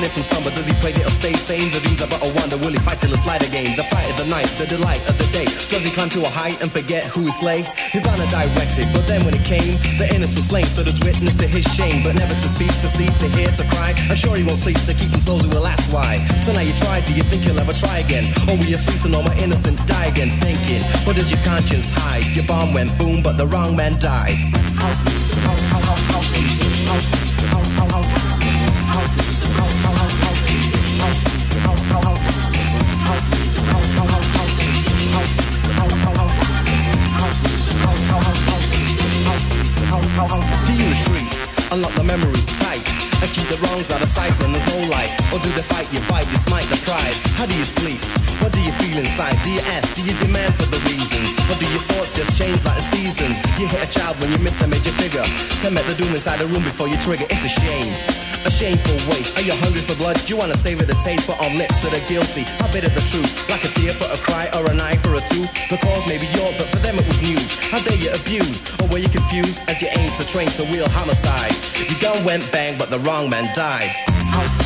it from slumber, does he pray that he'll stay sane? The dreams are but a wonder, will he fight till it's light again? The fight of the night, the delight of the day Does he climb to a height and forget who he slay? His honor directed, but then when it came The innocent slain, so there's witness to his shame But never to speak, to see, to hear, to cry I'm sure he won't sleep, to keep him souls will ask why So now you tried, do you think you'll ever try again? Or will you freeze and all my innocence die again? Thinking, what does your conscience hide? Your bomb went boom, but the wrong man died Do Unlock the memories tight and keep the wrongs out of sight when there's no light. Or do the fight you fight, you smite the pride? How do you sleep? What do you feel inside? Do you ask? Do you demand for the reasons? Or do your thoughts just change like the seasons? You hit a child when you miss a major figure. Ten met the doom inside the room before you trigger. It's a shame. A shameful waste. Are you hungry for blood? You wanna savor the taste? Put on lips that are guilty. How bitter the truth? Like a tear for a cry or an eye for a tooth. The cause may be yours, but for them it was news. How dare you abuse? Or were you confused as you aimed to train to wheel homicide? Your gun went bang, but the wrong man died. Who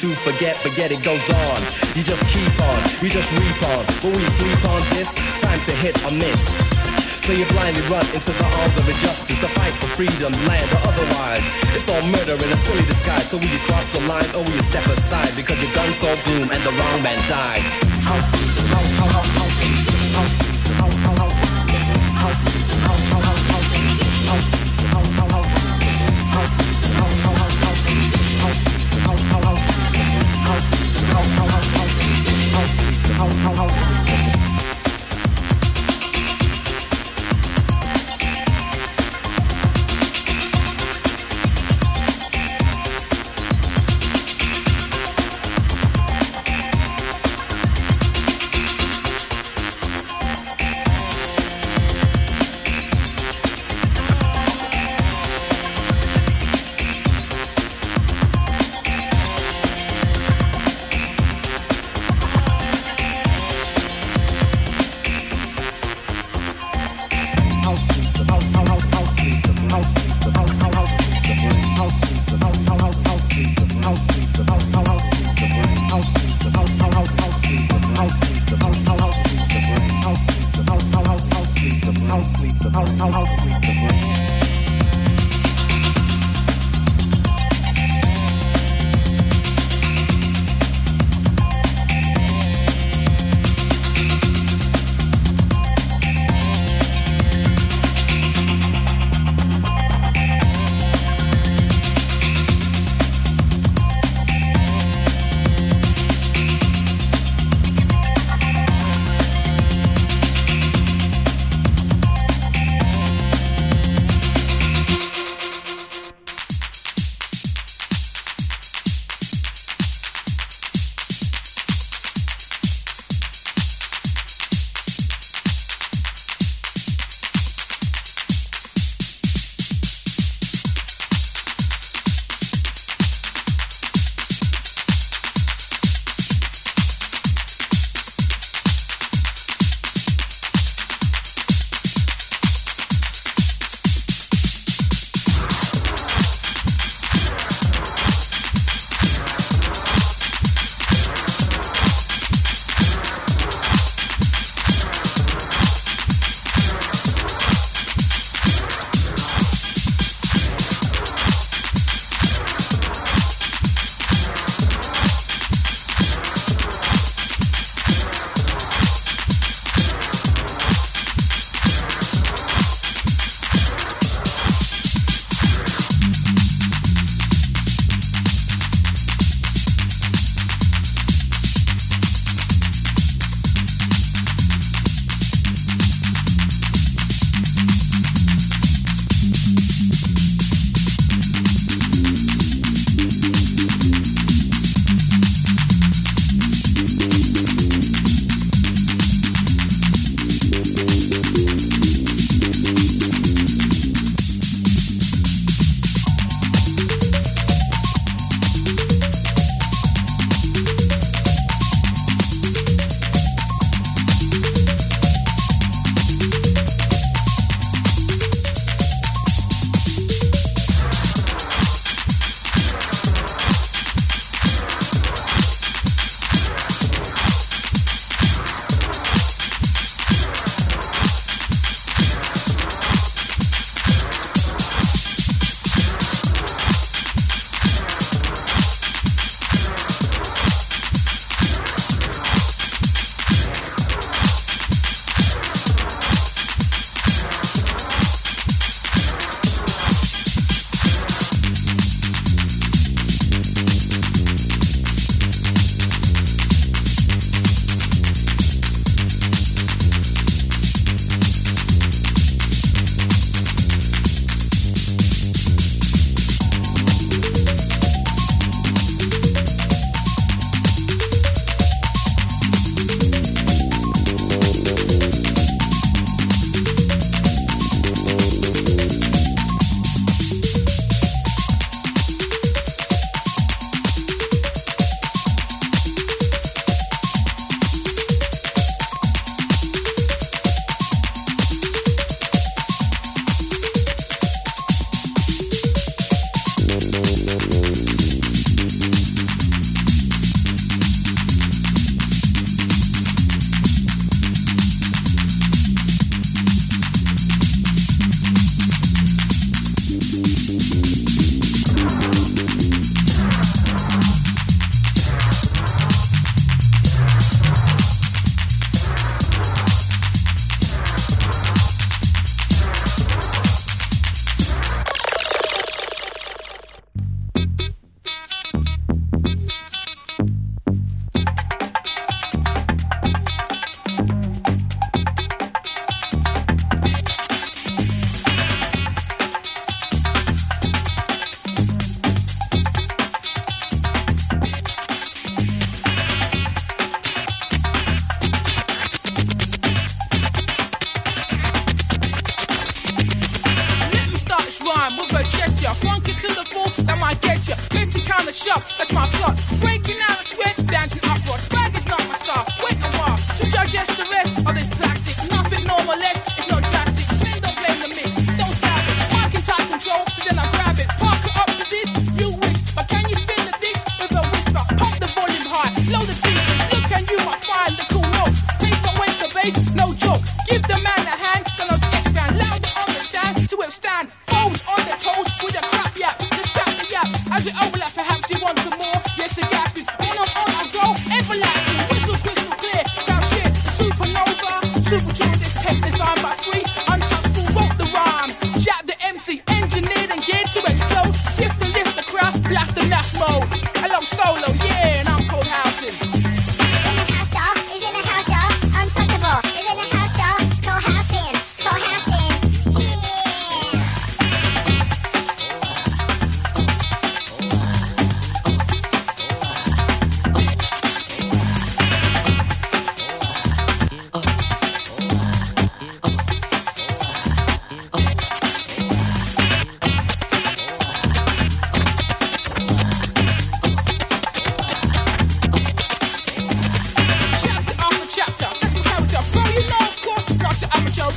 to forget, but yet it goes on. You just keep on, we just reap on, but we sleep on this, time to hit a miss. So you blindly run into the arms of injustice, to fight for freedom, land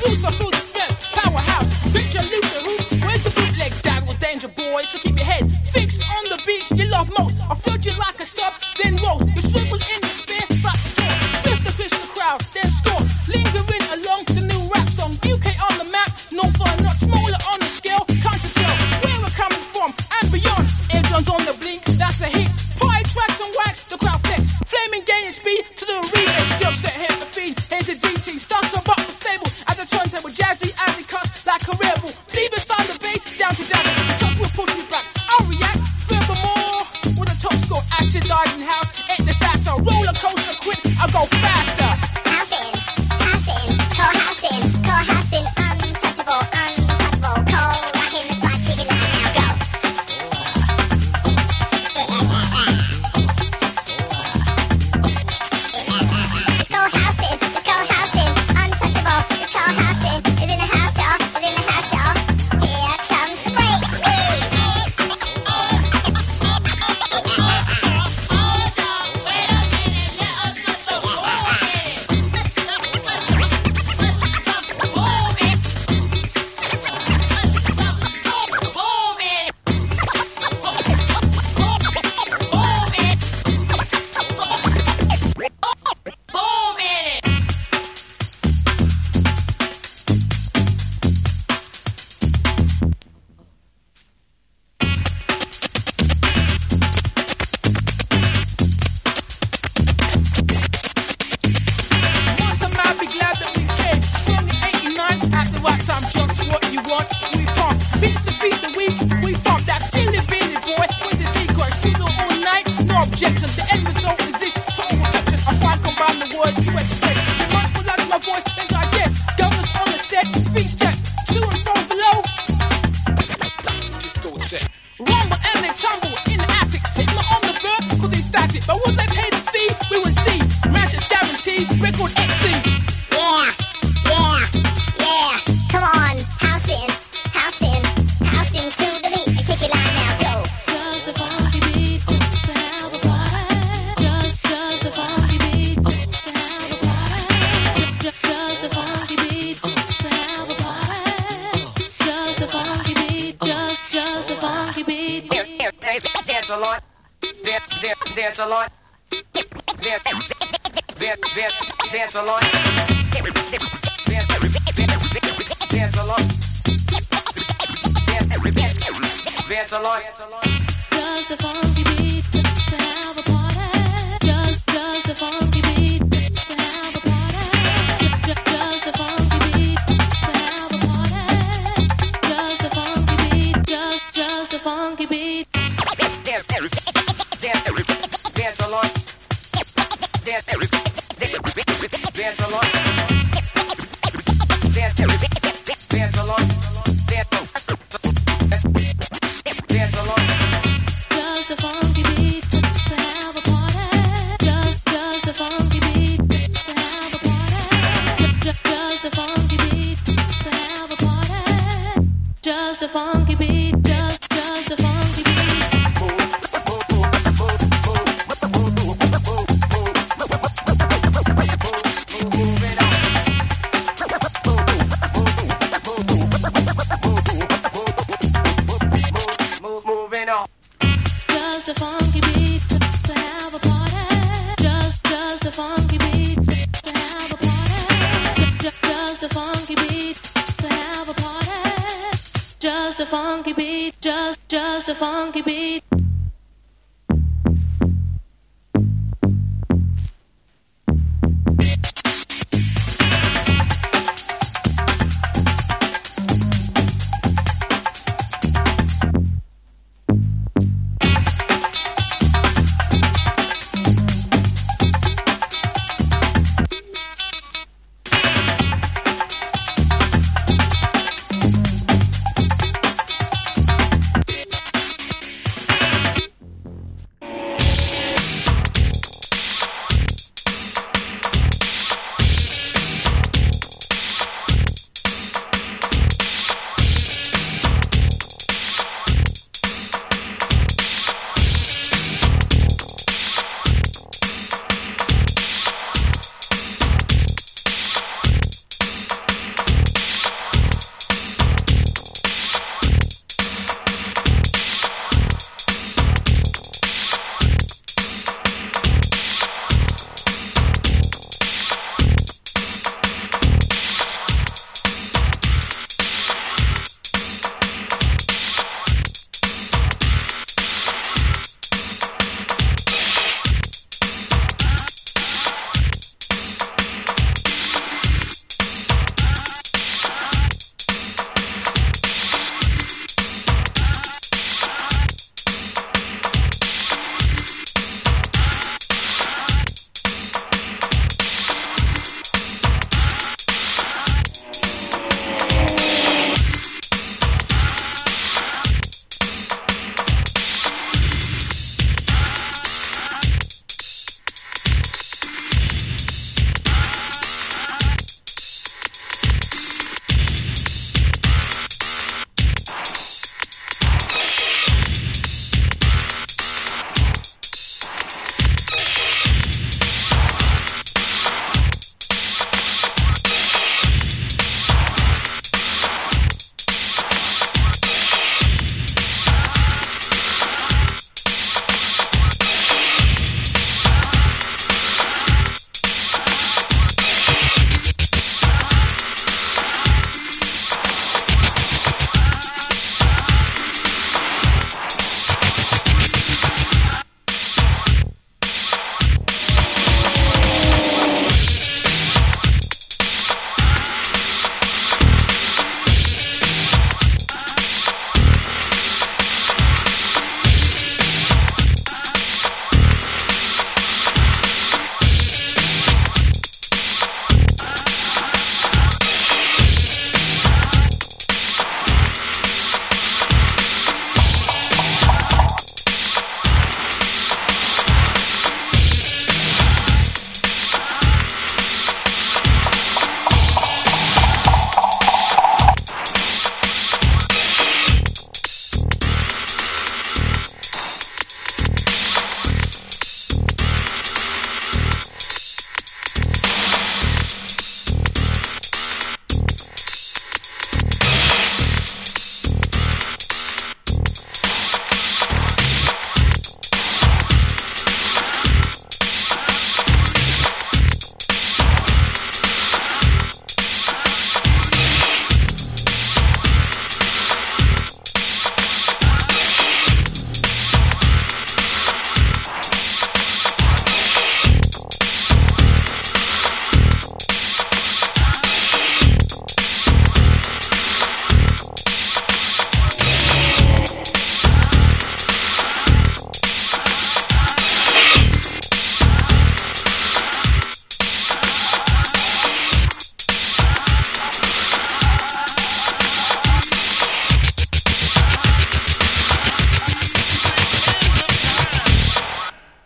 Assunto, assunto. Funky beat,